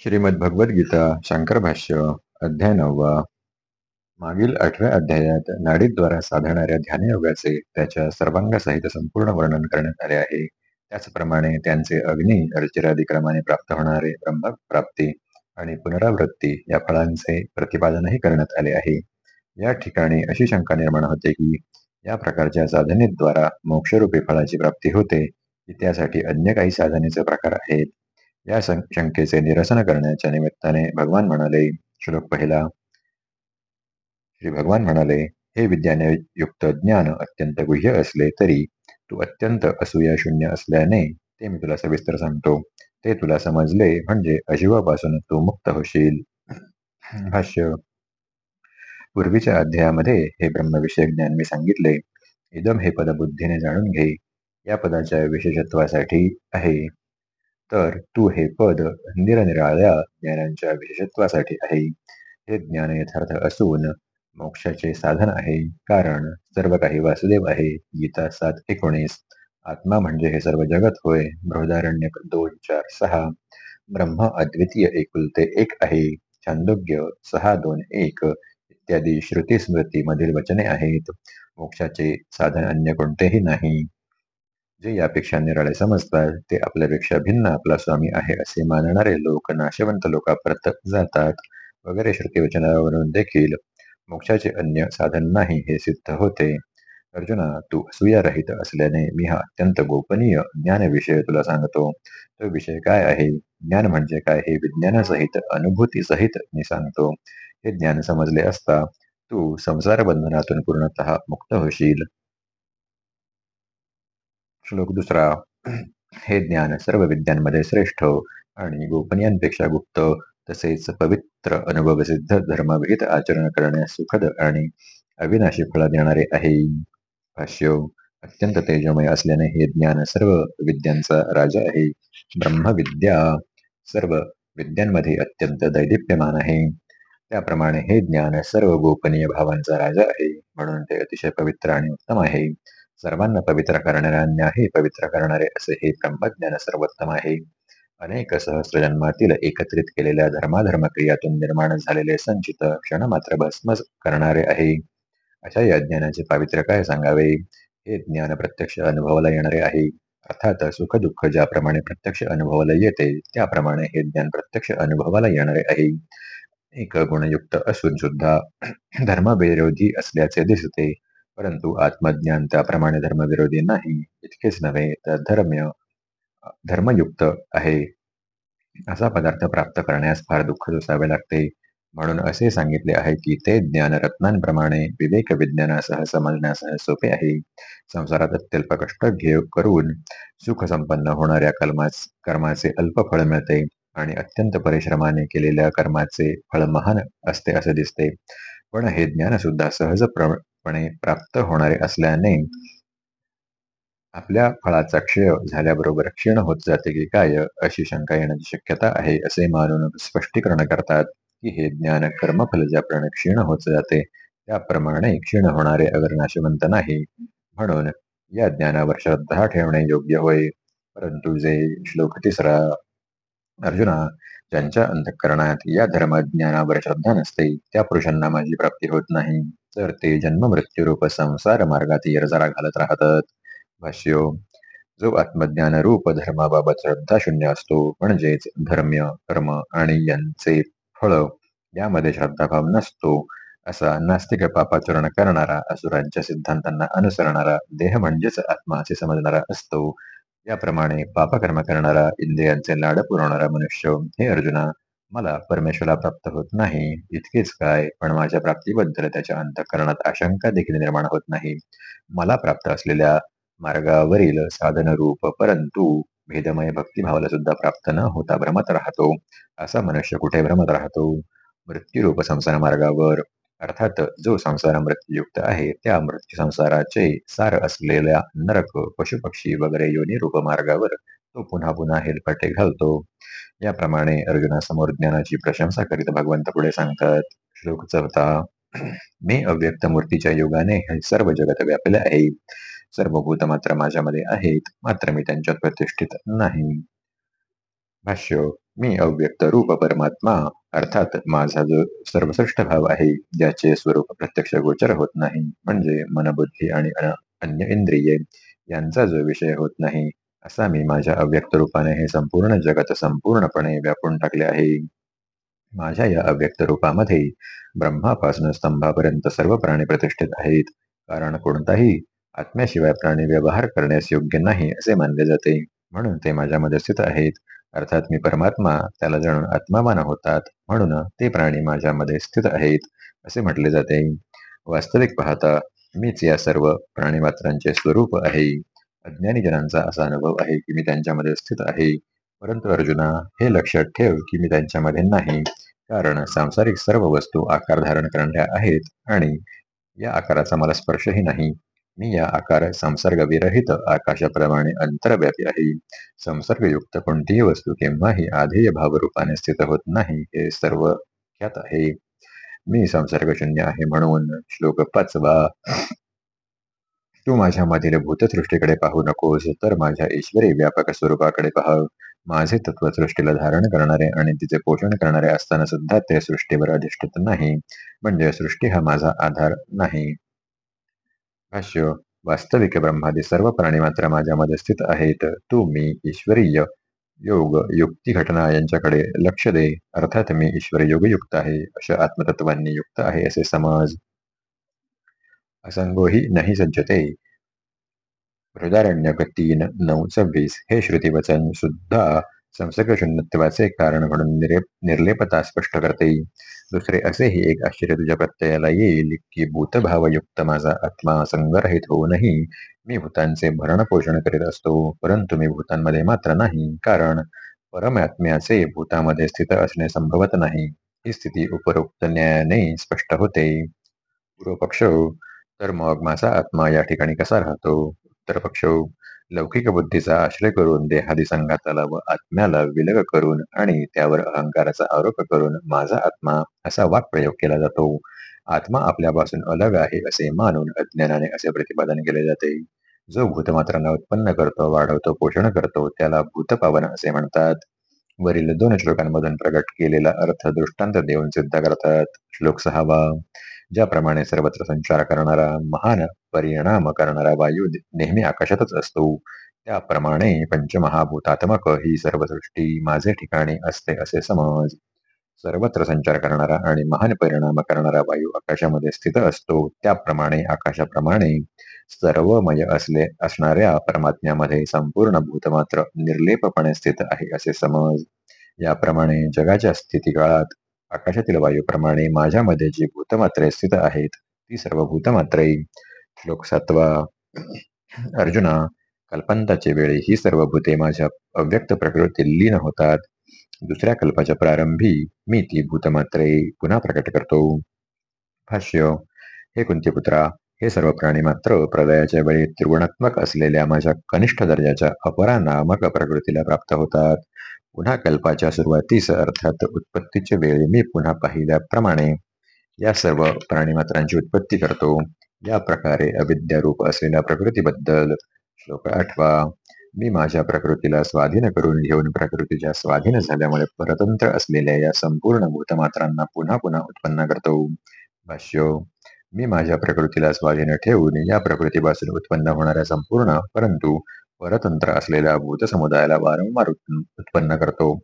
श्रीमद्भगवद्गीता शंकर भाष्य अध्याय नववा. मागील आठव्या अध्यायात नाडीद्वारा साधणाऱ्या ध्यानयोगाचे त्याच्या सर्वांगासहित संपूर्ण वर्णन करण्यात आले आहे. त्याचप्रमाणे त्यांचे अग्नी अर्चिरादिक्रमाने प्राप्त होणारे ब्रह्मप्राप्ती आणि पुनरावृत्ती या फळांचे प्रतिपादनही करण्यात आले आहे. या ठिकाणी अशी शंका निर्माण होते की या प्रकारच्या साधनेद्वारा मोक्षरूपी फळाची प्राप्ती होते की त्यासाठी अन्य काही साधनेचे प्रकार आहेत? या शंकेचे निरसन करण्याच्या निमित्ताने भगवान म्हणाले श्लोक पहिला. श्री भगवान म्हणाले हे विद्याने युक्त ज्ञान अत्यंत गुह्य असले तरी तू अत्यंत असूया शून्य असल्याने ते मी तुला सविस्तर सांगतो. ते तुला समजले म्हणजे अजीवापासून तू मुक्त होशील. भाष्य. पूर्वीच्या अध्यायामध्ये हे ब्रह्मविषयक ज्ञान मी सांगितले. इदम हे पद बुद्धीने जाणून घे. या पदाच्या विशेषत्वासाठी आहे. तर तू हे पद निरनिराळ्या ज्ञानांच्या विशेषत्वासाठी आहे. हे ज्ञान यथार्थ असून मोक्षाचे साधन आहे. कारण सर्व काही वासुदेव आहे. गीता सात एकोणीस. आत्मा म्हणजे हे सर्व जगत होय. बृहदारण्य दोन चार सहा. ब्रह्म अद्वितीय एकुलते एक आहे. छांदोग्य सहा दोन एक. इत्यादी श्रुती स्मृती मधील वचने आहेत. मोक्षाचे साधन अन्य कोणतेही नाही. जे यापेक्षा निराळे समजतात ते आपल्यापेक्षा भिन्न आपला स्वामी आहे असे मानणारे लोक नाशवंत लोकापर्यंत जातात वगैरे श्रुतीवचनावरून देखील. मोक्षाचे अन्य साधन नाही हे सिद्ध होते. अर्जुना तू रहित असल्याने मी हा अत्यंत गोपनीय ज्ञान विषय तुला सांगतो. तो विषय काय आहे? ज्ञान म्हणजे काय हे विज्ञानासहित अनुभूतीसहित मी सांगतो. हे ज्ञान समजले असता तू संसार बंधनातून पूर्णतः मुक्त होशील. श्लोक दुसरा हे ज्ञान सर्व विद्यांमध्ये श्रेष्ठ आणि गोपनीयांपेक्षा गुप्त तसेच पवित्र अनुभवसिद्ध धर्मविहित आचरण करण्यास सुखद आणि अविनाशी फळ देणारे आहे. भाष्य अत्यंत तेजमय असल्याने हे ज्ञान सर्व विद्यांचा राजा आहे. ब्रह्मविद्या सर्व विद्यांमध्ये अत्यंत दैदिप्यमान आहे. त्याप्रमाणे हे ज्ञान सर्व गोपनीय भावांचा राजा आहे म्हणून ते अतिशय पवित्र आणि उत्तम आहे. सर्वांना पवित्र करणाऱ्यांनाही पवित्र करणारे असे हे ब्रह्मज्ञान सर्वोत्तम आहे. अनेक सहस्र जन्मातील एकत्रित केलेल्या धर्माधर्म क्रियातून निर्माण झालेले संचित क्षण मात्र भस्म करणारे आहे. अशा या ज्ञानाचे पावित्र्य काय सांगावे? हे ज्ञान प्रत्यक्ष अनुभवाला येणारे आहे. अर्थात सुख दुःख ज्याप्रमाणे प्रत्यक्ष अनुभवाला येते त्याप्रमाणे हे ज्ञान प्रत्यक्ष अनुभवाला येणारे आहे. एक गुणयुक्त असून सुद्धा धर्मविरोधी असल्याचे दिसते. परंतु आत्मज्ञान त्याप्रमाणे धर्मविरोधी नाही इतकेच नव्हे तर धर्म्य धर्मयुक्त आहे. असा पदार्थ प्राप्त करण्यास फार दुःख सोसावे लागते. म्हणून असे सांगितले आहे की ते ज्ञान रत्नांप्रमाणे विवेक विज्ञानासह समजण्यासह सोपे आहे. संसारात अत्यल्प कष्ट घेऊ करून सुख संपन्न होणाऱ्या कर्मास कर्माचे अल्प फळ मिळते आणि अत्यंत परिश्रमाने केलेल्या कर्माचे फळ महान असते असे दिसते. पण हे ज्ञान सुद्धा सहज पणे प्राप्त होणारे असल्याने आपल्या फळाचा क्षय झाल्याबरोबर क्षीण होत जाते की काय अशी शंका येण्याची शक्यता आहे असे मानून स्पष्टीकरण करतात की हे ज्ञान कर्मफल ज्याप्रमाणे क्षीण होत जाते त्याप्रमाणे क्षीण होणारे अगर नाशवंत नाही. म्हणून या ज्ञानावर श्रद्धा ठेवणे योग्य होय. परंतु जे श्लोक तिसरा अर्जुना ज्यांच्या अंतःकरणात या धर्मज्ञानावर श्रद्धा नसते त्या पुरुषांना माझी प्राप्ती होत नाही. तर ते जन्म रूप संसार मार्गात येरजारा घालत राहतात. भाष्य जो आत्मज्ञान रूप धर्माबाबत श्रद्धा शून्य असतो म्हणजेच धर्म्य कर्म आणि यांचे फळ यामध्ये श्रद्धाभाव नसतो असा नास्तिक पापाचरण करणारा असुरांच्या सिद्धांतांना अनुसरणारा देह म्हणजेच आत्मा असे समजणारा असतो. याप्रमाणे पापकर्म करणारा इंद्रियांचे लाड पुरवणारा मनुष्य हे अर्जुना मला परमेश्वरा प्राप्त होत नाही इतकेच काय? पण माझ्या प्राप्तीबद्दल त्याच्या अंतःकरणात आशंका देखील निर्माण होत नाही. मला प्राप्त असलेल्या मार्गावरील साधन रूप परंतु भेदमय भक्तिभावाला सुद्धा प्राप्त न होता भ्रमत राहतो. असा मनुष्य कुठे भ्रमत राहतो? मृत्यूरूप संसार मार्गावर अर्थात जो संसार मृत्यूयुक्त आहे त्या मृत्यू संसाराचे सार असलेल्या नरक पशुपक्षी वगैरे योनी रूप मार्गावर तो पुन्हा पुन्हा हेलपटे घालतो. याप्रमाणे अर्जुनासमोर ज्ञानाची प्रशंसा करीत भगवंत पुढे सांगतात श्लोक चौथा मी अव्यक्त मूर्तीच्या योगाने हे सर्व जगत व्यापले आहे. सर्व भूत मात्र माझ्यामध्ये आहेत मात्र मी त्यांच्यात प्रतिष्ठित नाही. भाष्य मी अव्यक्त रूप परमात्मा अर्थात माझा जो सर्वश्रेष्ठ भाव आहे ज्याचे स्वरूप प्रत्यक्ष गोचर होत नाही म्हणजे मनबुद्धी आणि अन्य इंद्रिये यांचा जो विषय होत नाही असा मी माझ्या अव्यक्त रूपाने हे संपूर्ण जगत संपूर्णपणे व्यापून टाकले आहे. माझ्या या अव्यक्त रूपामध्ये ब्रह्मापासून स्तंभापर्यंत सर्व प्राणी प्रतिष्ठित आहेत. कारण कोणताही आत्म्याशिवाय प्राणी व्यवहार करण्यास योग्य नाही असे मानले जाते. म्हणून ते माझ्यामध्ये स्थित आहेत. अर्थात मी परमात्मा त्याला जाणून आत्मामान होतात. म्हणून ते प्राणी माझ्यामध्ये स्थित आहेत असे म्हटले जाते. वास्तविक पाहता मीच या सर्व प्राणीमात्रांचे स्वरूप आहे. अज्ञानी जनांचा असा अनुभव आहे की मी त्यांच्यामध्ये स्थित आहे. परंतु अर्जुना हे लक्षात ठेव की मी त्यांच्यामध्ये नाही. कारण सांसारिक सर्व वस्तू आकार धारण करणाऱ्या आहेत आणि या आकाराचा मला स्पर्शही नाही. मी या आकार संसर्गविरहित आकाशाप्रमाणे अंतरव्यापी आहे. संसर्गयुक्त कोणतीही वस्तू केव्हाही आधेय भावरूपाने स्थित होत नाही हे सर्व ख्यात आहे. मी संसर्गशून्य आहे म्हणून श्लोक पाचवा. तू माझ्या मधील भूतसृष्टीकडे पाहू नकोस तर माझ्या ईश्वरी व्यापक स्वरूपाकडे पहा. माझे तत्व सृष्टीला धारण करणारे आणि तिचे पोषण करणारे असताना सुद्धा ते सृष्टीवर अधिष्ठित नाही. म्हणजे सृष्टी हा माझा आधार नाही. भाष्य वास्तविक ब्रह्मादी सर्व प्राणी मात्र माझ्यामध्ये स्थित आहेत. तू मी ईश्वरीय योग युक्ती घटना यांच्याकडे लक्ष दे. अर्थात मी ईश्वर योगयुक्त आहे. अशा आत्मतत्वांनी युक्त आहे असे समज. असंगोही नाही सज्जते. हृदारण्यक तीन नऊ सव्वीस हे श्रुतीवचन सुद्धा संसर्ग शून्यत्वाचे कारण म्हणून निर्लेपता स्पष्ट करते. दुसरे असेही एक आश्चर्य तुझ्या प्रत्ययाला येईल की भूतभावयुक्त माझा आत्मा संगरहित होऊनही मी भूतांचे भरण पोषण करीत असतो परंतु मी भूतांमध्ये मात्र नाही कारण परमात्म्याचे भूतामध्ये स्थित असणे संभवत नाही. ही स्थिती उपरोक्त न्यायाने स्पष्ट होते. पूर्वपक्ष तर मग माझा आत्मा या ठिकाणी कसा राहतो? उत्तर पक्ष लौकिक बुद्धीचा आश्रय करून देहादी संघाताला व आत्म्याला विलग करून आणि त्यावर अहंकाराचा आरोप करून माझा आत्मा असा प्रयोग केला जातो. आत्मा आपल्यापासून अलग आहे असे मानून अज्ञानाने असे प्रतिपादन केले जाते. जो भूतमात्रांना उत्पन्न करतो वाढवतो पोषण करतो त्याला भूतपावन असे म्हणतात. वरील दोन श्लोकांमधून प्रकट केलेला अर्थ दृष्टांत देऊन सिद्ध करतात. श्लोक सहावा ज्याप्रमाणे सर्वत्र संचार करणारा महान परिणाम करणारा वायू नेहमी आकाशातच असतो. त्याप्रमाणे पंचमहाभूतात्मक ही सर्व सृष्टी माझे ठिकाणी असते असे समज. सर्वत्र संचार करणारा आणि महान परिणाम करणारा वायू आकाशामध्ये स्थित असतो. त्याप्रमाणे आकाशाप्रमाणे सर्वमय असले असणाऱ्या परमात्म्यामध्ये संपूर्ण भूतमात्र निर्लेपपणे स्थित आहे असे समज. याप्रमाणे जगाच्या स्थिती काळात आकाशातील वायूप्रमाणे माझ्यामध्ये जी भूतमात्रे स्थित आहेत ती सर्व भूतमात्रे. श्लोक सातवा. अर्जुना कल्पांताचे वेळी ही सर्व भूते माझ्या अव्यक्त प्रकृतीत लीन होतात. दुसऱ्या कल्पाच्या प्रारंभी मी ती भूतमात्रे पुन्हा प्रकट करतो. भाष्य हे कुंतीपुत्रा हे सर्व प्राणी मात्र प्रलयाच्या वेळी त्रिगुणात्मक असलेल्या माझ्या कनिष्ठ दर्जाच्या अपरा नामक प्रकृतीला प्राप्त होतात. पुन्हा कल्पाच्या सुरुवातीस अर्थात उत्पत्तीच्या वेळी मी पुन्हा पाहिल्याप्रमाणे या सर्व प्राणीमात्रांची उत्पत्ती करतो. या प्रकारे अविद्यारूप असलेल्या प्रकृतीबद्दल श्लोक आठवा. मी माझ्या प्रकृतीला स्वाधीन करून घेऊन प्रकृतीच्या स्वाधीन झाल्यामुळे परतंत्र असलेल्या या संपूर्ण भूतमात्रांना पुन्हा पुन्हा उत्पन्न करतो. भाष्य मी माझ्या प्रकृतीला स्वाधीन ठेवून या प्रकृतीपासून उत्पन्न होणाऱ्या संपूर्ण परंतु परतंत्र असलेल्या भूत समुदायाला वारंवार उत्पन्न करतो.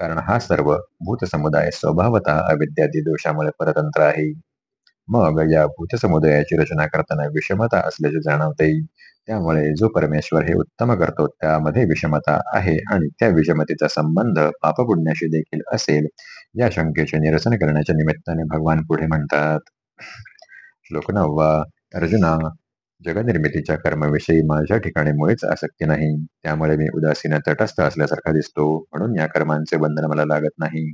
कारण हा सर्व भूत समुदाय स्वभावतः अविद्यादी दोषामुळे परतंत्र आहे. मग या भूत समुदायाची रचना करताना विषमता असल्याचे जाणवते. त्यामुळे जो परमेश्वर हे उत्तम करतो त्यामध्ये विषमता आहे आणि त्या विषमतेचा संबंध पापपुण्याशी देखील असेल या शंकेचे निरसन करण्याच्या निमित्ताने भगवान पुढे म्हणतात. श्लोक नववा अर्जुना जगनिर्मितीच्या कर्माविषयी माझ्या ठिकाणी मुळेच आसक्ती नाही. त्यामुळे मी उदासीन तटस्थ असल्यासारखा दिसतो. म्हणून या कर्मांचे बंधन मला लागत नाही.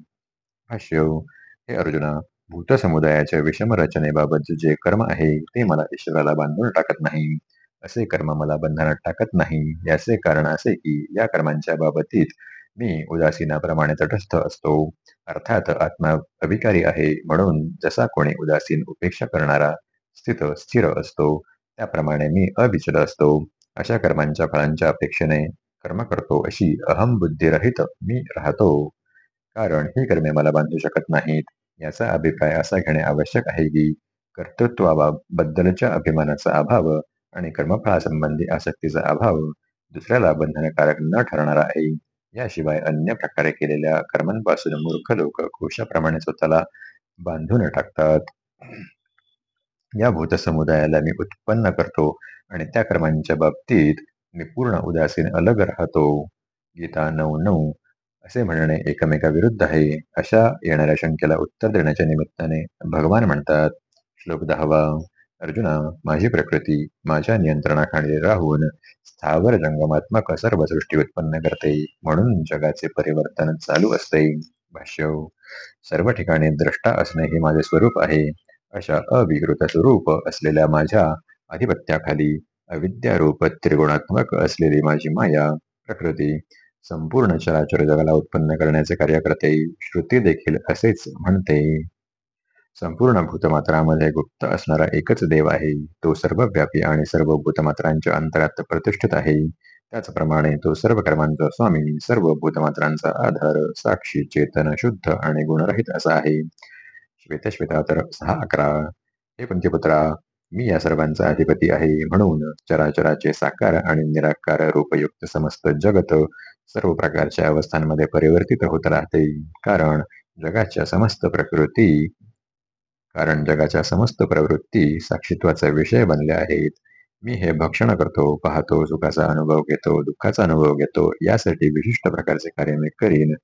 भाष्य हे अर्जुना भूत समुदायाच्या विषम रचनेबाबत जे कर्म आहे ते मला ईश्वराला बांधून टाकत नाही. असे कर्म मला बंधनात टाकत नाही. याचे कारण असे की या कर्मांच्या बाबतीत मी उदासीनाप्रमाणे तटस्थ असतो. अर्थात आत्मा अभिकारी आहे. म्हणून जसा कोणी उदासीन उपेक्षा करणारा स्थित स्थिर असतो. त्याप्रमाणे मी अविचल असतो अशा कर्मांच्या फळांच्या अपेक्षेने कर्म करतो अशी अहम बुद्धिरहित मी राहतो कारण ही कर्मे मला बांधू शकत नाहीत. याचा अभिप्राय असा घेणे आवश्यक आहे की कर्तृत्वाबद्दलच्या अभिमानाचा अभाव आणि कर्मफळासंबंधी आसक्तीचा अभाव दुसऱ्याला बंधनकारक न ठरणार आहे. याशिवाय अन्य प्रकारे केलेल्या कर्मांपासून मूर्ख लोक कोशाप्रमाणे स्वतःला बांधून टाकतात. या भूतसमुदायाला मी उत्पन्न करतो आणि त्या कर्मांच्या बाबतीत मी पूर्ण उदासीन अलग राहतो. गीता नऊ नऊ असे म्हणणे एकमेकाविरुद्ध आहे. अशा येणाऱ्या शंकेला उत्तर देण्याच्या निमित्ताने भगवान म्हणतात श्लोक दहावा अर्जुना माझी प्रकृती माझ्या नियंत्रणाखाली राहून स्थावर जंगमात्मक सर्व सृष्टी उत्पन्न करते म्हणून जगाचे परिवर्तन चालू असते. भाष्य सर्व ठिकाणी द्रष्टा असणे हे माझे स्वरूप आहे. अशा अविकृत स्वरूप असलेल्या माझ्या आधिपत्याखाली अविद्यारूप त्रिगुणात्मक असलेली माझी माया प्रकृती संपूर्ण चराचर जगाला उत्पन्न करण्याचे कार्य करते. श्रुती देखील असेच म्हणते. संपूर्ण भूतमात्रामध्ये गुप्त असणारा एकच देव आहे. तो सर्वव्यापी आणि सर्व भूतमात्रांच्या अंतरात प्रतिष्ठित आहे. त्याचप्रमाणे तो सर्व कर्मांचा स्वामी, सर्व भूतमात्रांचा आधार, साक्षी, चेतन, शुद्ध आणि गुणरहित असा आहे. श्वेतश्वेता तर सहा अकरा हे पंचपुत्रा मी या सर्वांचा अधिपती आहे म्हणून चराचराचे साकार आणि निराकार रूपयुक्त समस्त जगत सर्व प्रकारच्या अवस्थांमध्ये परिवर्तित होत राहते कारण जगाच्या समस्त प्रकृती कारण जगाच्या समस्त प्रवृत्ती साक्षीत्वाचा विषय बनल्या आहेत. मी हे भक्षण करतो, पाहतो, सुखाचा अनुभव घेतो, दुःखाचा अनुभव घेतो, यासाठी विशिष्ट प्रकारचे कार्य मी करीन,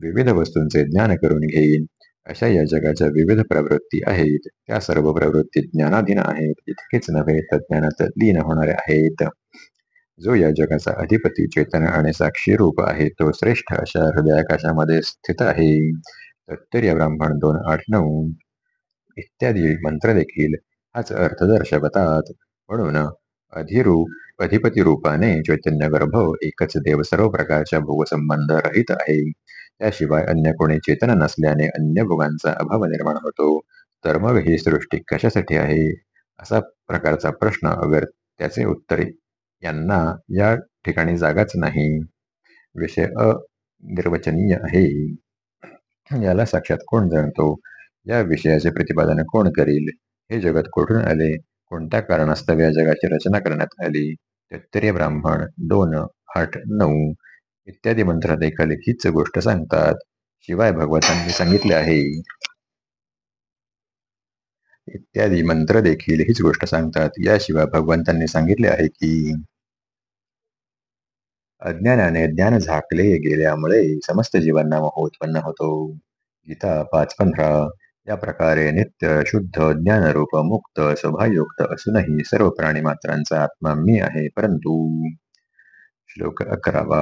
विविध वस्तूंचे ज्ञान करून घेईन. अशा या जगाच्या विविध प्रवृत्ती आहेत. त्या सर्व प्रवृत्ती ज्ञानाधीन आहेत. इतकेच नव्हे तर ज्ञानात लीन होणारे आहेत. जो या जगाचा अधिपती चेतन आणि साक्षी रूप आहे तो श्रेष्ठ अशा हृदयाकाशामध्ये स्थित आहे. तत्तर्य ब्राह्मण दोन आठ नऊ इत्यादी मंत्र देखील हाच अर्थ दर्शवतात. म्हणून अधिरूप अधिपती रूपाने चैतन्य गर्भ एकच देव सर्व प्रकारच्या भोगसंबंध रहित आहे. त्याशिवाय अन्य कोणी चेतन नसल्याने अन्य भोगांचा अभाव निर्माण होतो. तर मग ही सृष्टी कशासाठी आहे? असा प्रकारचा प्रश्न अगर त्याचे उत्तर यांना या ठिकाणी जागाच नाही. विषय अनिर्वचनीय आहे. याला साक्षात कोण जाणतो? या विषयाचे प्रतिपादन कोण करील? हे जगत कोठून आले? कोणत्या कारणास्तव या जगाची रचना करण्यात आली? तत्तरीय ब्राह्मण दोन आठ नऊ इत्यादी मंत्र देखील हीच गोष्ट सांगतात. शिवाय भगवतांनी सांगितले आहे. इत्यादी मंत्र देखील हीच गोष्ट सांगतात. याशिवाय भगवंतांनी सांगितले आहे की अज्ञानाने ज्ञान झाकले गेल्यामुळे समस्त जीवांना मोह उत्पन्न होतो. गीता पाच पंधरा या प्रकारे नित्य शुद्ध ज्ञानरूप मुक्त स्वभायुक्त असूनही सर्व प्राणी मात्रांचा आत्मा मी आहे परंतु श्लोक अकरावा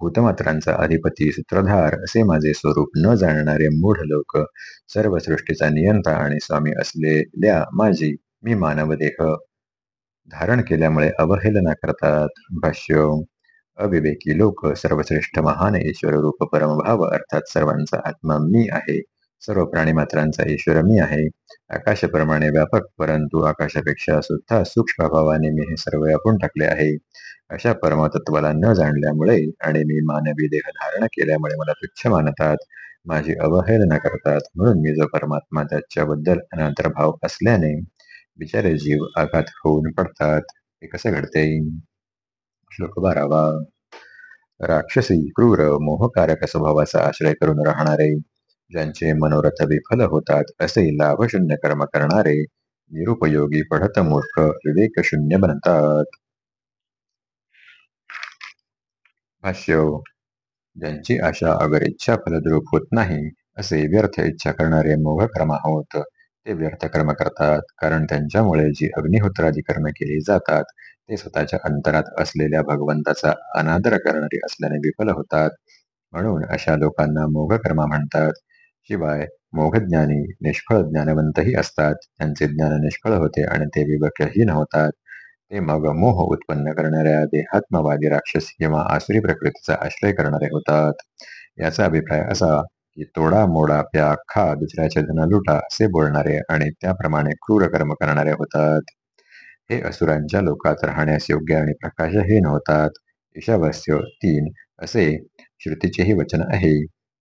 भूतमात्रांचा अधिपती सूत्रधार असे माझे स्वरूप न जाणणारे मूढ लोक सर्व सृष्टीचा नियंता आणि स्वामी असलेल्या माझी मी मानव देह धारण केल्यामुळे अवहेलना करतात. भाष्य अविवेकी लोक सर्वश्रेष्ठ महान ईश्वर रूप परमभाव अर्थात सर्वांचा आत्मा मी आहे. सर्व प्राणीमात्रांचा ईश्वर मी आहे. आकाशाप्रमाणे व्यापक परंतु आकाशापेक्षा सुद्धा सूक्ष्म भावाने मी हे सर्व व्यापून टाकले आहे. अशा परमतत्वाला न जाणल्यामुळे आणि मी मानवी देह धारण केल्यामुळे मला तुच्छ मानतात. माझी अवहेलना करतात. म्हणून मी जो परमात्मा त्याच्याबद्दल अनंतर्भाव असल्याने बिचारे जीव आघात होऊन पडतात. हे कसे घडते? श्लोक बारावा राक्षसी क्रूर मोहकारक स्वभावाचा आश्रय करून राहणारे ज्यांचे मनोरथ विफल होतात असे लाभशून्य कर्म करणारे निरुपयोगी पढत मूर्ख विवेकशून्य बनतात. भाष्य ज्यांची आशा अगर इच्छा फलद्रूप होत नाही असे व्यर्थ इच्छा करणारे मोघ कर्म होत ते व्यर्थ कर्म करतात कारण त्यांच्यामुळे जी अग्निहोत्रादी कर्म केली जातात ते स्वतःच्या अंतरात असलेल्या भगवंताचा अनादर करणारी असल्याने विफल होतात. म्हणून अशा लोकांना मोघ कर्म म्हणतात. शिवाय मोघज्ञानी निष्फळ ज्ञानवंतही असतात त्यांचे ज्ञान निष्फळ होते आणि ते विवेकहीन होतात ते मग मोह उत्पन्न करणाऱ्या देहात्मवादी राक्षस किंवा आसुरी प्रकृतीचा आश्रय करणारे होतात. याचा अभिप्राय असा की तोडा मोडा प्या खा दुसऱ्याचे धन लुटा असे बोलणारे आणि त्याप्रमाणे क्रूर कर्म करणारे होतात. हे असुरांच्या लोकात राहण्यास योग्य आणि प्रकाशहीन होतात. ईशावास्य तीन असे श्रुतीचेही वचन आहे.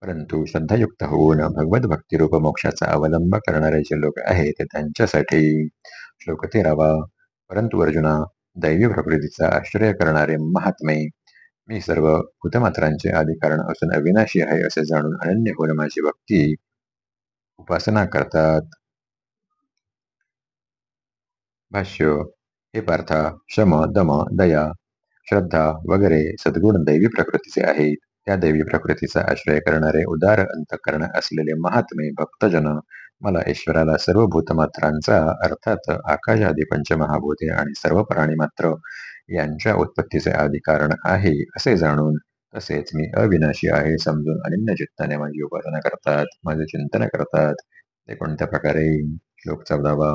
परंतु श्रद्धायुक्त होऊन भगवत भक्तिरूप मोक्षाचा अवलंब करणारे जे लोक आहेत त्यांच्यासाठी श्लोक तेरावा परंतु अर्जुना दैवी प्रकृतीचा आश्रय करणारे महात्मे मी सर्व भूतमात्रांचे आदी कारण असून अविनाशी आहे असे जाणून अनन्य होऊन माझी भक्ती उपासना करतात. भाष्य हे पार्था शम दम दया श्रद्धा वगैरे सद्गुण दैवी प्रकृतीचे आहेत. त्या दैवी प्रकृतीचा आश्रय करणारे उदार अंतकरण असलेले महात्मे भक्तजन मला ईश्वराला सर्व भूतमात्रांचा अर्थात आकाश आदी पंचमहाभूते आणि सर्व प्राणी मात्र यांच्या उत्पत्तीचे आदी कारण आहे असे जाणून तसेच मी अविनाशी आहे समजून अनिन्य चित्ताने माझी उपासना करतात माझे चिंतन करतात. ते कोणत्या प्रकारे? श्लोक चौदावा.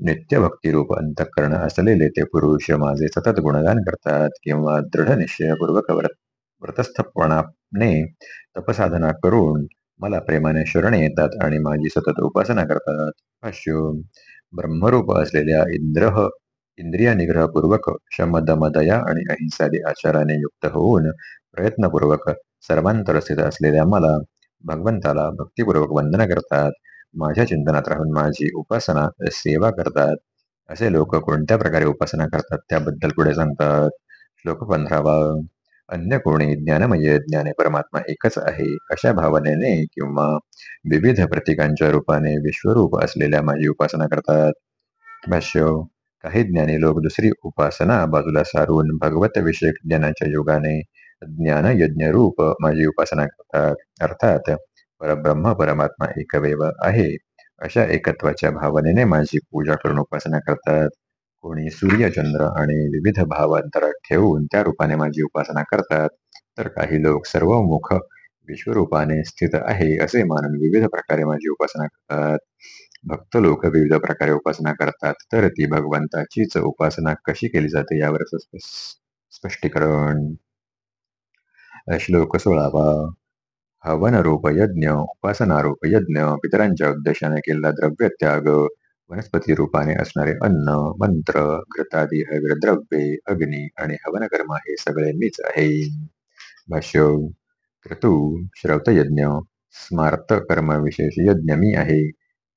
नित्य भक्तिरूप अंतःकरण असलेले ते पुरुष माझे सतत गुणगान करतात किंवा दृढ निश्चयपूर्वक व्रत व्रतस्थपणाने तपसाधना करून मला प्रेमाने शरणे येतात आणि माझी सतत उपासना करतात. भाष्य ब्रह्मरूप असलेल्या इंद्रह इंद्रिय निग्रहपूर्वक शमदमदया आणि अहिंसादी आचाराने युक्त होऊन प्रयत्नपूर्वक सर्वांतर स्थित असलेल्या मला भगवंताला भक्तिपूर्वक वंदना करतात. माझ्या चिंतनात राहून माझी उपासना सेवा करतात. असे लोक कोणत्या प्रकारे उपासना करतात त्याबद्दल पुढे सांगतात. श्लोक पंधरावा. अन्य कोणी ज्ञानमय ज्ञाने परमात्मा एकच आहे अशा भावनेने किंवा विविध प्रतीकांच्या रूपाने विश्वरूप असलेल्या माझी उपासना करतात. भाष्य काही ज्ञानी लोक दुसरी उपासना बाजूला सारून भगवत विषयक ज्ञानाच्या योगाने ज्ञान यज्ञ रूप माझी उपासना करतात. अर्थात परब्रह्म परमात्मा एकवेव आहे अशा एकत्वाच्या भावनेने माझी पूजा करून उपासना करतात. कोणी सूर्यचंद्र आणि विविध भावांतरात ठेवून त्या रूपाने माझी उपासना करतात तर काही लोक सर्व मुख विश्वरूपाने स्थित आहे असे मानून विविध प्रकारे माझी उपासना करतात. भक्त लोक विविध प्रकारे उपासना करतात तर ती भगवंताचीच उपासना कशी केली जाते यावर स्पष्टीकरण. श्लोक सोळावा. हवन रूप यज्ञ उपासना रूप यज्ञ पितरांच्या उद्देशाने केलेला द्रव्य त्याग वनस्पती रूपाने असणारे अन्न मंत्र घृतादी द्रव्ये अग्नी आणि हवन कर्म हे सगळे मीच आहे. भाष्य क्रतू श्रौतयज्ञ स्मार्त कर्म विशेष यज्ञ मी आहे.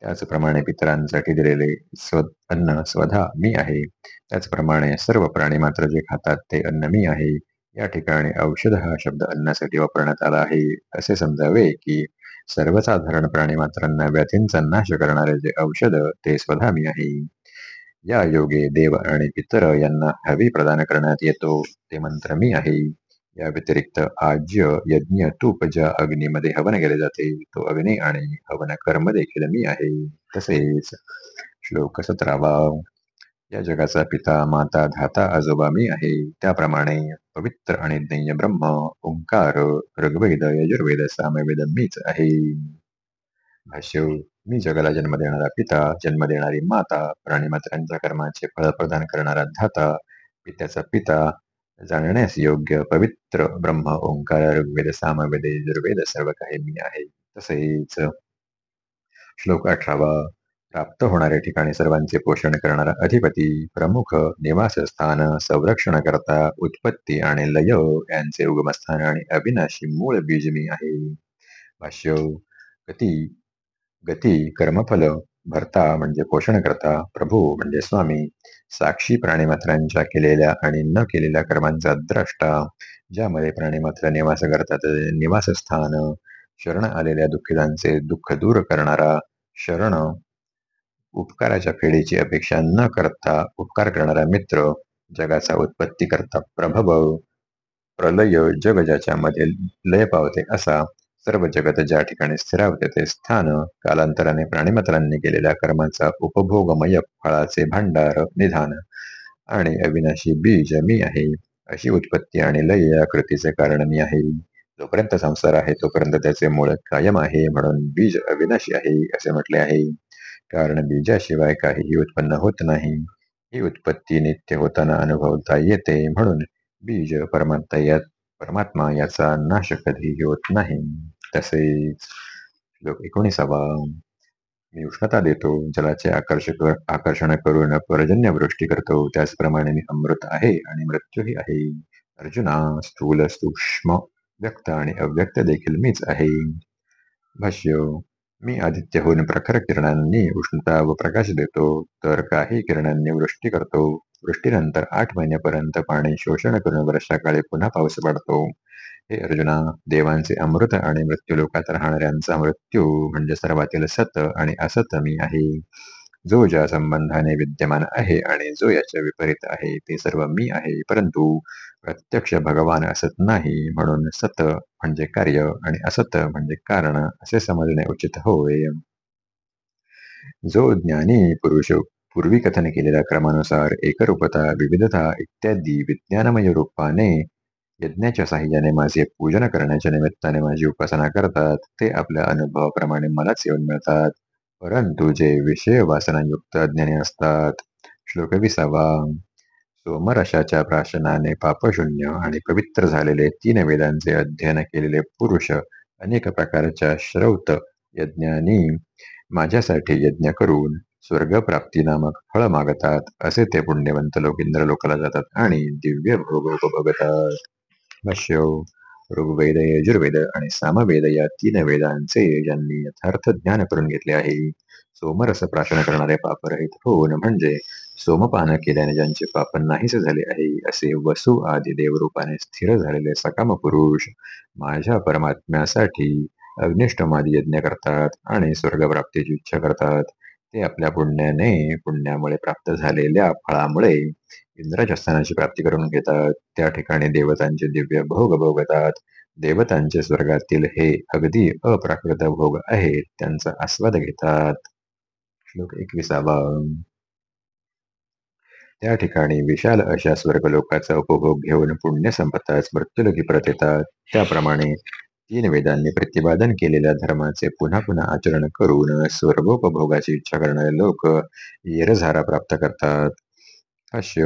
त्याचप्रमाणे पितरांसाठी दिलेले स्व अन्न स्वधा मी आहे. त्याचप्रमाणे सर्व प्राणी मात्र जे खातात ते अन्न मी आहे. या ठिकाणी औषध हा शब्द अन्नासाठी वापरण्यात आला आहे. असे समजावे की सर्वसाधारण प्राणी मात्रांना व्याधींचा नाश करणारे जे औषध ते स्वधा मी आहे. या योगे देव आणि पितर यांना हवी प्रदान करण्यात येतो ते मंत्र मी आहे. या व्यतिरिक्त आज्य यज्ञ तूप ज्या अग्नीमध्ये हवन केले जाते. तो अग्नी आणि हवन कर्म देखील मी आहे. तसेच श्लोक सतरावा. या जगाचा पिता माता धाता आजोबा मी आहे. त्याप्रमाणे पवित्र आणि ज्ञेय ब्रह्म ओंकार ऋग्वेद यजुर्वेद सामवेद मीच आहे. भाष्य मी जगाला जन्म देणारा पिता जन्म देणारी माता प्राणीमात्रांच्या कर्माचे फळ प्रदान करणारा धाता पित्याचा पिता जाणण्यास योग्य पवित्र ब्रह्म ओंकार ऋग्वेद सामवेद यजुर्वेद सर्व काही मी आहे. तसेच श्लोक अठरावा प्राप्त होणाऱ्या ठिकाणी सर्वांचे पोषण करणारा अधिपती प्रमुख निवासस्थान संरक्षण करता उत्पत्ती आणि लय यांचे उगमस्थान आणि अविनाशी मूळ बीज मी आहे. भाष्य गती गती कर्मफल भरता म्हणजे पोषण करता प्रभू म्हणजे स्वामी साक्षी प्राणीमात्रांच्या केलेल्या आणि न केलेल्या कर्मांचा द्रष्टा ज्यामध्ये प्राणीमात्र निवास करतात निवासस्थान शरण आलेल्या दुःखितांचे दुःख दूर करणारा शरण उपकाराच्या फेडीची अपेक्षा न करता उपकार करणारा मित्र जगाचा उत्पत्ती करता प्रभव प्रलय जग ज्याच्या मध्ये लय पावते असा सर्व जगत ज्या ठिकाणी स्थिरावते ते स्थान कालांतराने प्राणीमात्रांनी केलेल्या कर्मांचा उपभोगमय फळाचे भांडार निधान आणि अविनाशी बीज मी आहे अशी उत्पत्ती आणि लय या कृतीचे कारण मी आहे. जोपर्यंत संसार आहे तोपर्यंत त्याचे मूळ कायम आहे म्हणून बीज अविनाशी आहे असे म्हटले आहे. कारण बीजाशिवाय काहीही उत्पन्न होत नाही. ही उत्पत्ती नित्य होताना अनुभवता येते म्हणून बीज परमात्मा परमात्मा याचा नाश कधीही होत नाही. तसेच श्लोक एकोणीसावा. मी उष्णता देतो जलाचे आकर्षक आकर्षण करून पर्जन्यवृष्टी करतो त्याचप्रमाणे मी अमृत आहे आणि मृत्यूही आहे. अर्जुना स्थूल सूक्ष्म व्यक्त आणि अव्यक्त देखील मीच आहे. भाष्य मी आदित्य होऊन प्रखर किरणांनी उष्णता व प्रकाश देतो तर काही किरणांनी वृष्टी करतो. वृष्टीनंतर आठ महिन्यापर्यंत पाणी शोषण करून वर्षाकाळी पुन्हा पाऊस पडतो. हे अर्जुना देवांचे अमृत आणि मृत्यू लोकात राहणाऱ्यांचा मृत्यू म्हणजे सर्वातील सत आणि असत मी आहे. जो ज्या संबंधाने विद्यमान आहे आणि जो याच्या विपरीत आहे ते सर्व मी आहे. परंतु प्रत्यक्ष भगवान असत नाही म्हणून सत म्हणजे कार्य आणि असत म्हणजे कारण असे समजणे उचित होय. जो ज्ञानी पुरुष पूर्वी कथन केलेल्या क्रमानुसार एकरूपता विविधता इत्यादी विज्ञानमय रूपाने यज्ञाच्या साह्याने माझे पूजन करण्याच्या निमित्ताने माझी उपासना करतात ते आपल्या अनुभवाप्रमाणे मलाच येऊन मिळतात. परंतु जे विषय वासनायुक्त अज्ञानी असतात श्लोक विसावा. सोमरशाच्या प्राशनाने पापशून्य आणि पवित्र झालेले तीन वेदांचे अध्ययन केलेले पुरुष अनेक प्रकारच्या श्रौत यज्ञानी माझ्यासाठी यज्ञ करून स्वर्गप्राप्ती नामक फळ मागतात असे ते पुण्यवंत लोक लोकाला जातात आणि दिव्य भोग उपभोगतात. ऋग्वेद यजुर्वेद आणि सामवेद या तीन वेदांचे ज्यांनी यथार्थ ज्ञान करून घेतले आहे. सोमरस प्राशन करणारे पापरहित होऊन म्हणजे सोमपान केल्याने ज्यांचे पाप नाहीसे झाले आहे असे वसु आदी देवरूपाने स्थिर झालेले सकाम पुरुष माझ्या परमात्म्यासाठी अग्निष्टमादी यज्ञ करतात आणि स्वर्गप्राप्तीची इच्छा करतात. ते आपल्या पुण्याने पुण्यामुळे प्राप्त झालेल्या फळामुळे इंद्राच्या प्राप्ती करून घेतात. त्या ठिकाणी देवतांचे दिव्य भोग भोगतात. देवतांचे स्वर्गातील हे अगदी अप्राकृत भोग आहेत त्यांचा आस्वाद घेतात. श्लोक एकविसावा. त्या ठिकाणी विशाल अशा स्वर्ग लोकाचा उपभोग घेऊन पुण्य संपताच मृत्युलोकी परत येतात. त्याप्रमाणे तीन वेदांनी प्रतिपादन केलेल्या धर्माचे पुन्हा पुन्हा आचरण करून स्वर्गोपभोगाची इच्छा करणारे लोक येरझारा प्राप्त करतात. अश्य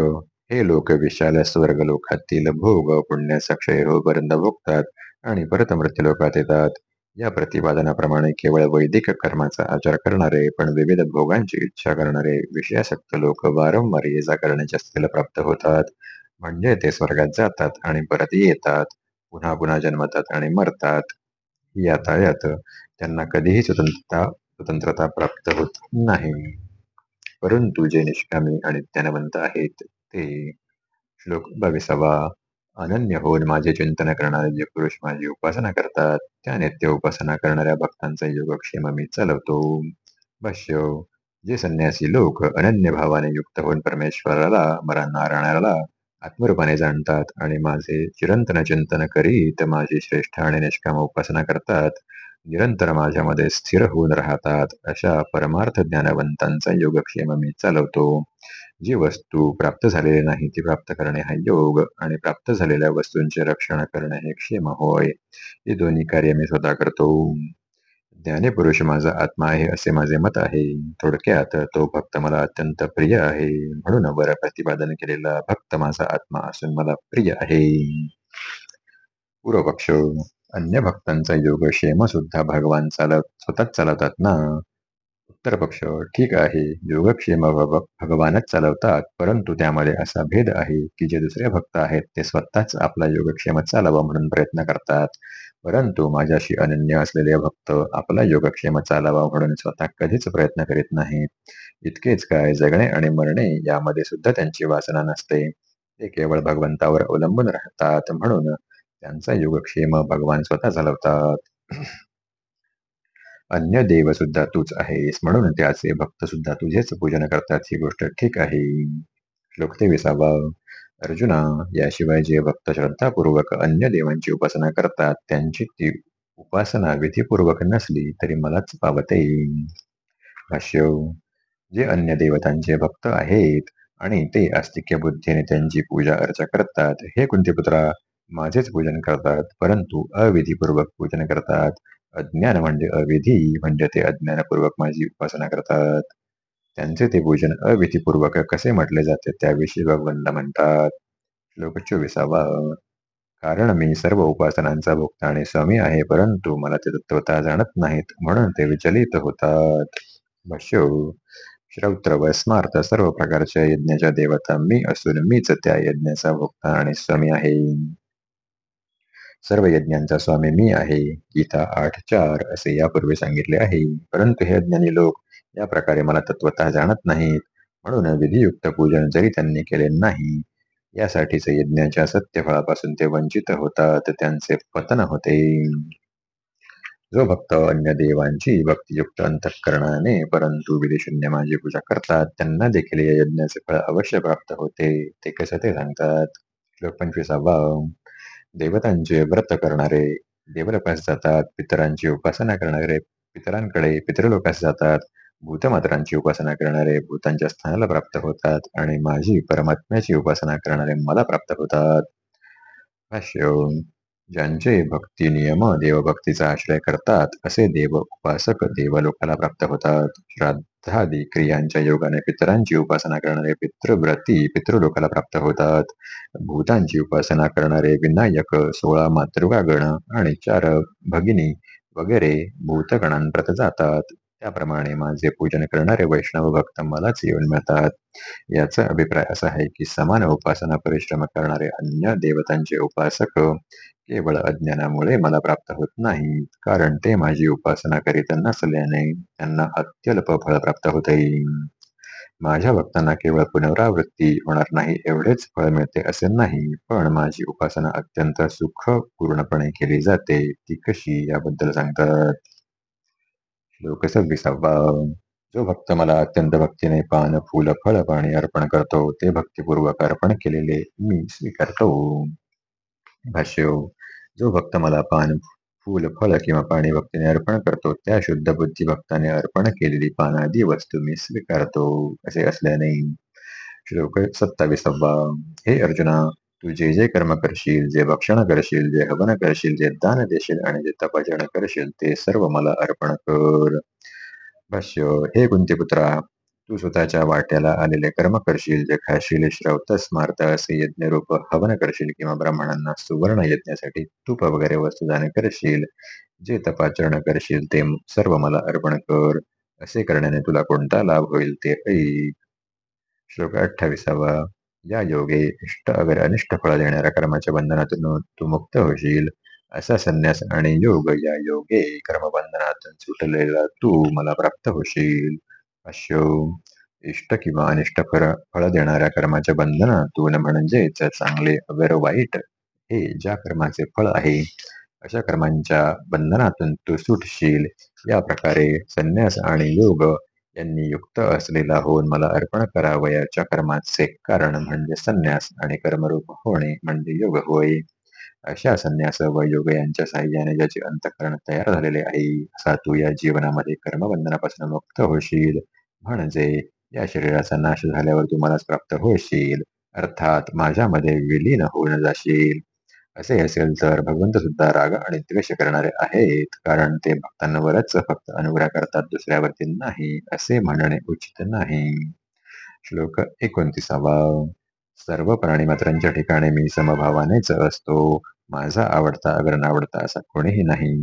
हे लोक विशाल स्वर्गलोकातील भोग पुण्याचा क्षय होपर्यंत भोगतात आणि परत मृत्यूलोकात येतात. या प्रतिपादनाप्रमाणे केवळ वैदिक कर्माचा आचार करणारे पण विविध भोगांची इच्छा करणारे विषयासक्त लोक वारंवार ये जा करण्याच्या स्थितीला प्राप्त होतात. म्हणजे ते स्वर्गात जातात आणि परत येतात. पुन्हा पुन्हा जन्मतात आणि मरतात. यातायात त्यांना कधीही स्वतंत्रता स्वतंत्रता प्राप्त होत नाही. परंतु जे निष्कामी आणि ज्ञानवंत आहेत ते श्लोक बावीसावा अनन्य होऊन माझे चिंतन करणारे जे पुरुष माझी उपासना करतात त्या नित्य उपासना करणाऱ्या भक्तांचा योगक्षेम मी चालवतो. भाष्य. जे संन्यासी लोक अनन्य भावाने युक्त होऊन परमेश्वराला मरा नारायणाला आत्मरूपाने जाणतात आणि माझे चिरंतन चिंतन करीत माझी श्रेष्ठ आणि निष्काम उपासना करतात निरंतर माझ्यामध्ये स्थिर होऊन राहतात. अशा परमार्थ ज्ञानवंतांचा योगक्षेम मी चालवतो. जी वस्तू प्राप्त झालेली नाही ती प्राप्त करणे हा योग आणि प्राप्त झालेल्या वस्तूंचे रक्षण करणे हे क्षेम होय. हे दोन्ही कार्य मी स्वतः करतो. ज्ञाने पुरुष माझा आत्मा आहे असे माझे मत आहे. थोडक्यात तो भक्त मला अत्यंत प्रिय आहे. म्हणून वर प्रतिपादन केलेला भक्त माझा आत्मा असून मला प्रिय आहे. पूर्वपक्ष अन्य भक्तांचा योगक्षेम सुद्धा भगवान चालत स्वतःच चालवतात ना? उत्तर पक्ष ठीक आहे. योगक्षेम भगवानच चालवतात परंतु त्यामध्ये असा भेद आहे की जे दुसरे भक्त आहेत ते स्वतःच आपला योगक्षेम चालावा म्हणून प्रयत्न करतात. परंतु माझ्याशी अनन्य असलेले भक्त आपला योगक्षेम चालावा म्हणून स्वतः कधीच प्रयत्न करीत नाहीत. इतकेच काय जगणे आणि मरणे यामध्ये सुद्धा त्यांची वासना नसते. ते केवळ भगवंतावर अवलंबून राहतात म्हणून त्यांचा योगक्षेम भगवान स्वतः चालवतात अन्य देव सुद्धा तूच आहेस म्हणून त्याचे भक्त सुद्धा तुझेच पूजन करतात ही गोष्ट ठीक आहे. श्लोक विसावा अर्जुना याशिवाय जे भक्त श्रद्धापूर्वक अन्य देवांची उपासना करतात त्यांची ती उपासना विधीपूर्वक नसली तरी मलाच पावते. भाष्य जे अन्य देवतांचे भक्त आहेत आणि ते आस्तिक्य बुद्धीने त्यांची पूजा अर्चा करतात हे कुंतीपुत्रा माझेच पूजन करतात परंतु अविधीपूर्वक पूजन करतात. अज्ञान म्हणजे अविधी म्हणजे ते अज्ञानपूर्वक माझी उपासना करतात. त्यांचे ते पूजन अविधीपूर्वक कसे म्हटले जाते त्याविषयी भगवंत म्हणतात. श्लोक चोवीसावा. कारण मी सर्व उपासनांचा भोक्ता आणि स्वामी आहे परंतु मला ते तत्वता जाणत नाहीत म्हणून ते विचलित होतात. भाष्य श्रौत्र व स्मार्थ सर्व प्रकारच्या यज्ञाच्या देवता मी असून मीच त्या यज्ञाचा भोक्ता आणि स्वामी आहे. सर्व यज्ञांचा स्वामी मी आहे. गीता आठ चार असे यापूर्वी सांगितले आहे. परंतु हे अज्ञानी लोक या प्रकारे मला तत्वतः जाणत नाहीत. म्हणून विधियुक्त पूजन जरी त्यांनी केले नाही, यासाठीच यज्ञाच्या सत्यफळापासून ते वंचित होतात, त्यांचे पतन होते. जो भक्त अन्य देवांची भक्तियुक्त अंतःकरणाने परंतु विधिशून्य माझी पूजा करतात, त्यांना देखील या यज्ञाचे फळ अवश्य प्राप्त होते. ते कसं ते सांगतात. श्लोक पंचवीसावा देवतांचे व्रत करणारे देवलोकास जातात, पितरांची उपासना करणारे पितरांकडे पितृलोकास जातात, भूतमात्रांची उपासना करणारे भूतांच्या स्थानाला प्राप्त होतात आणि माझी परमात्म्याची उपासना करणारे मला प्राप्त होतात. भाष्य ज्यांचे भक्ती नियम देवभक्तीचा आश्रय करतात असे देव उपासक देवलोकाला प्राप्त होतात. श्राद्ध श्राद्धादी क्रियांच्या योगाने पितरांची उपासना करणारे पितृव्रती पितृलोकाला प्राप्त होतात. भूतांची उपासना करणारे विनायक, सोळा मातृकागण आणि चार भगिनी वगैरे भूतगणांप्रत जातात. त्याप्रमाणे माझे पूजन करणारे वैष्णव भक्त मलाच येऊन मिळतात. याचा अभिप्राय असा आहे की समान उपासना परिश्रम करणारे अन्य देवतांचे उपासक केवळ अज्ञानामुळे मला प्राप्त होत नाही कारण ते माझी उपासना करीत नसल्याने त्यांना अत्यल्प फळ प्राप्त होते. माझ्या भक्तांना केवळ पुनरावृत्ती होणार नाही एवढेच फळ मिळते असे नाही, पण माझी उपासना अत्यंत सुख पूर्णपणे केली जाते. ती कशी याबद्दल सांगतात. श्लोक सव्वीसावा जो भक्त मला अत्यंत भक्तीने पान, फूल, फळ, पाणी अर्पण करतो, ते भक्तिपूर्वक अर्पण केलेले मी स्वीकारतो. भाष्यो हो. जो भक्त मला पान, फूल, फळ किंवा पाणी भक्तीने अर्पण करतो, त्या शुद्ध बुद्धी भक्ताने अर्पण केलेली पानादी वस्तू मी स्वीकारतो. असे असल्याने श्लोक सत्तावीसावा हे अर्जुना तू जे जे कर्म करशील, जे भक्षण करशील, जे हवन करशील, जे दान देशील आणि जे तपाचरण करशील, ते सर्व मला अर्पण कर. भाष्य हे कुंतीपुत्रा तू स्वतःच्या वाट्याला आलेले कर्म करशील, जे खाशील, श्रवतस, मारत असे यज्ञरूप हवन करशील किंवा ब्राह्मणांना सुवर्ण यज्ञासाठी तूप वगैरे वस्तू दान करशील, जे तपाचरण करशील ते सर्व मला अर्पण कर. असे करण्याने तुला कोणता लाभ होईल ते ऐक. श्लोक अठ्ठावीसावा या योगे इष्ट अगर अनिष्ट फळ देणाऱ्या कर्माच्या बंधनातून तू मुक्त होशील. असा संन्यास आणि योग या योगे कर्मबंधनातून सुटलेला तू मला प्राप्त होशील. भाष्य इष्ट किंवा अनिष्ट फळ देणाऱ्या कर्माच्या बंधनातून म्हणजेच चांगले अगर वाईट हे ज्या कर्माचे फळ आहे अशा कर्मांच्या बंधनातून तू सुटशील. या प्रकारे संन्यास आणि योग यांनी युक्त असलेला होऊन मला अर्पण करावयाच्या कर्माचे कारण म्हणजे संन्यास आणि कर्मरूप होणे म्हणजे योग होय. अशा संन्यास व योग यांच्या साह्याने ज्याचे अंतःकरण तयार झालेले आहे असा तू या जीवनामध्ये कर्मबंधनापासून मुक्त होशील. म्हणजे या शरीराचा नाश झाल्यावर तू मलाच प्राप्त होशील, अर्थात माझ्यामध्ये विलीन होऊन जाशील. असे असेल तर भगवंत सुद्धा राग आणि द्वेष करणारे आहेत, कारण ते भक्तांवरच फक्त अनुग्रह करतात, दुसऱ्यावरती नाही, असे म्हणणे उचित नाही. श्लोक एकोणतीसावा सर्व प्राणी मात्रांच्या ठिकाणी मी समभावानेच असतो. माझा आवडता अगर नावडता असा कोणीही नाही.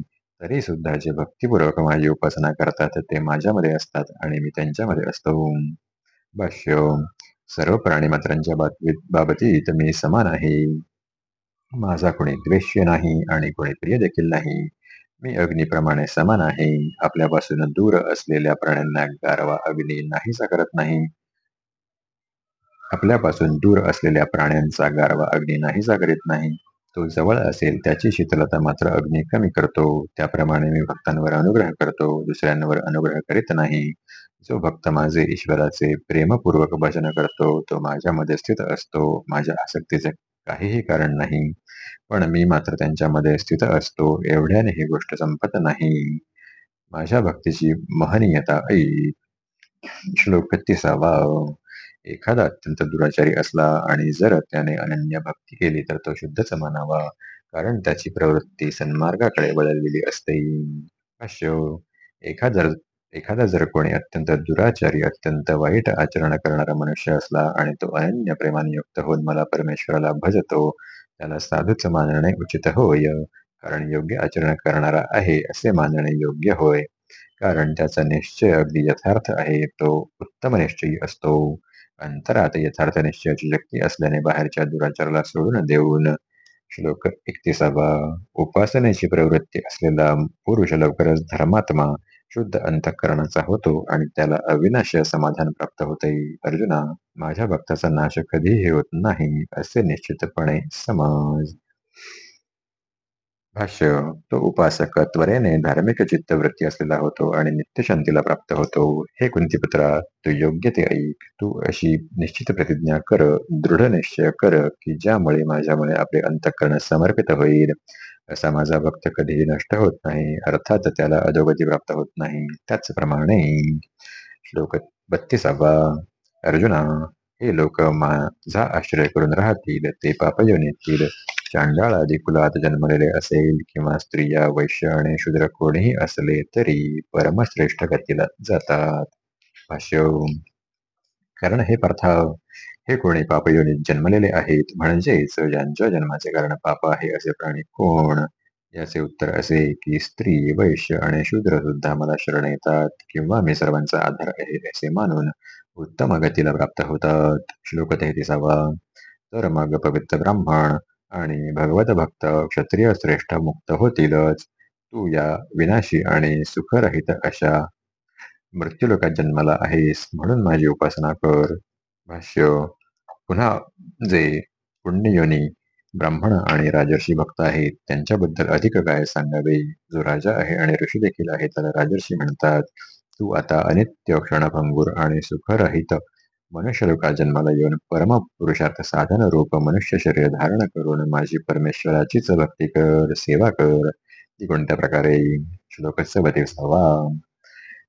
तरी सुद्धा जे भक्तिपूर्वक माझी उपासना करतात ते माझ्यामध्ये असतात आणि मी त्यांच्यामध्ये असतो. भाष्य सर्व प्राणी मात्रांच्या बाबतीत मी समान आहे. माझा कोणी द्वेष्य नाही आणि कोणी प्रिय देखील नाही. मी अग्नीप्रमाणे समान आहे. आपल्यापासून दूर असलेल्या प्राण्यांना गारवा अग्नी नाहीसा करत नाही. आपल्यापासून दूर असलेल्या प्राण्यांचा गारवा अग्नी नाहीसा करीत नाही. तो जवळ असेल त्याची शीतलता मात्र अग्नी कमी करतो. त्याप्रमाणे मी भक्तांवर अनुग्रह करतो, दुसऱ्यांवर अनुग्रह करीत नाही. जो भक्त माझे ईश्वराचे प्रेमपूर्वक भजन करतो, तो माझ्यामध्ये स्थित असतो. माझ्या आसक्तीचे काहीही कारण नाही, पण मी मात्र त्यांच्यामध्ये स्थित असतो. एवढ्याने ही गोष्ट संपत नाही. माझ्या भक्तीची महनीयता ऐ श्लोक तिसावा एखादा अत्यंत दुराचारी असला आणि जर त्याने अनन्य भक्ती केली तर तो शुद्धच मानावा, कारण त्याची प्रवृत्ती सन्मार्गाकडे वळलेली असते. भाष्य एखादा एखादा जर कोणी अत्यंत दुराचारी, अत्यंत वाईट आचरण करणारा मनुष्य असला आणि तो अनन्य प्रेमाने युक्त होऊन मला परमेश्वराला भजतो, त्याला साधूच मानणे उचित होय. कारण योग्य आचरण करणारा आहे असे मानणे योग्य होय. कारण त्याचा निश्चय अगदी यथार्थ आहे, तो उत्तम निश्चयी असतो. अंतरात यथार्थ निश्चयाची शक्ती असल्याने बाहेरच्या दुराचाराला सोडून देऊन श्लोक एकतीसावा उपासनेची प्रवृत्ती असलेला पुरुष लवकरच धर्मात्मा शुद्ध अंतःकरणाचा होतो आणि त्याला अविनाश समाधान प्राप्त होते अर्जुना माझ्या भक्ताचा नाश कधीही होत नाही असे निश्चितपणे समज भाष्य तो उपासक त्वरेने धार्मिक चित्तवृत्ती असलेला होतो आणि नित्यशांतीला प्राप्त होतो. हे कुंतीपुत्रा तू योग्य ते ऐक. तू अशी निश्चित प्रतिज्ञा कर दृढ निश्चय कर की ज्यामुळे माझ्यामुळे आपले अंतःकरण समर्पित होईल. असा माझा भक्त कधीही नष्ट होत नाही. अर्थात त्याला अधोगती प्राप्त होत नाही. त्याचप्रमाणे श्लोक बत्तीसावा. अर्जुना हे लोक माझा आश्रय करून राहतील. ते पापयोनीतील शांडाळा आदी कुलात जन्मलेले असेल किंवा स्त्रिया वैश्य आणि शूद्र कोणीही असले तरी परमश्रेष्ठ गतीला जातात. भाष्य कारण हे पार्थाव हे कोणी पापयोनी जन्मलेले आहेत म्हणजेच ज्यांच्या जन्माचे कारण पाप आहे असे प्राणी कोण? याचे उत्तर असे की स्त्री वैश्य आणि शूद्र सुद्धा मला शरण येतात किंवा मी सर्वांचा आधार आहे असे मानून उत्तम गतीला प्राप्त होतात. श्लोक तेहतीसावा. तर मग पवित्र ब्राह्मण आणि भगवत भक्त क्षत्रिय श्रेष्ठ मुक्त होतीलच. तू या विनाशी आणि सुखरहित अशा मृत्यूलोकात जन्माला आहेस म्हणून माझी उपासना कर. भाष्य पुन्हा जे पुण्ययोनी ब्राह्मण आणि राजर्षी भक्त आहेत त्यांच्याबद्दल अधिक काय सांगावे? जो राजा आहे आणि ऋषी देखील आहे त्याला राजर्षी म्हणतात. तू आता अनित्य क्षणभंगूर आणि सुखरहित मनुष्य लोकात जन्माला येऊन परम पुरुषार्थ साधन रूप मनुष्य शरीर धारण करून माझी परमेश्वराचीच भक्ती कर सेवा कर. ती कोणत्या प्रकारे श्लोक सवतीसावा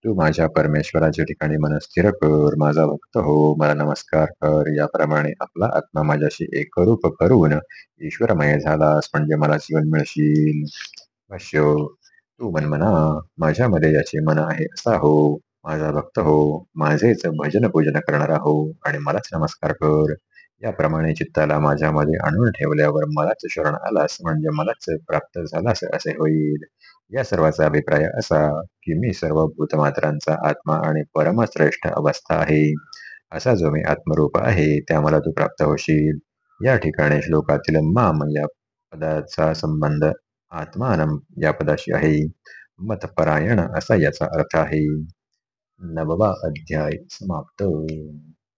तू माझ्या परमेश्वराच्या ठिकाणी मन स्थिर कर माझा भक्त हो. मला नमस्कार कर. याप्रमाणे आपला आत्मा माझ्याशी एकरूप करून ईश्वरमय झालास म्हणजे मला जीवन मिळशील. भाष्य तू मनमना. माझ्यामध्ये याचे मन आहे असा हो. माझा भक्त हो माझेच भजन पूजन करणारा हो आणि मलाच नमस्कार कर. याप्रमाणे चित्ताला माझ्यामध्ये आणून ठेवल्यावर मलाच शरण आलास म्हणजे मलाच प्राप्त झालास असे होईल. या सर्वाचा अभिप्राय असा की मी सर्व भूतमात्रांचा आत्मा आणि परमश्रेष्ठ अवस्था आहे. असा जो मी आत्मरूप आहे त्या मला तू प्राप्त होशील. या ठिकाणी श्लोकातील माम या पदाचा संबंध आत्मानम या पदाशी आहे. मतपरायण असा याचा अर्थ आहे. नववा अध्याय समाप्त.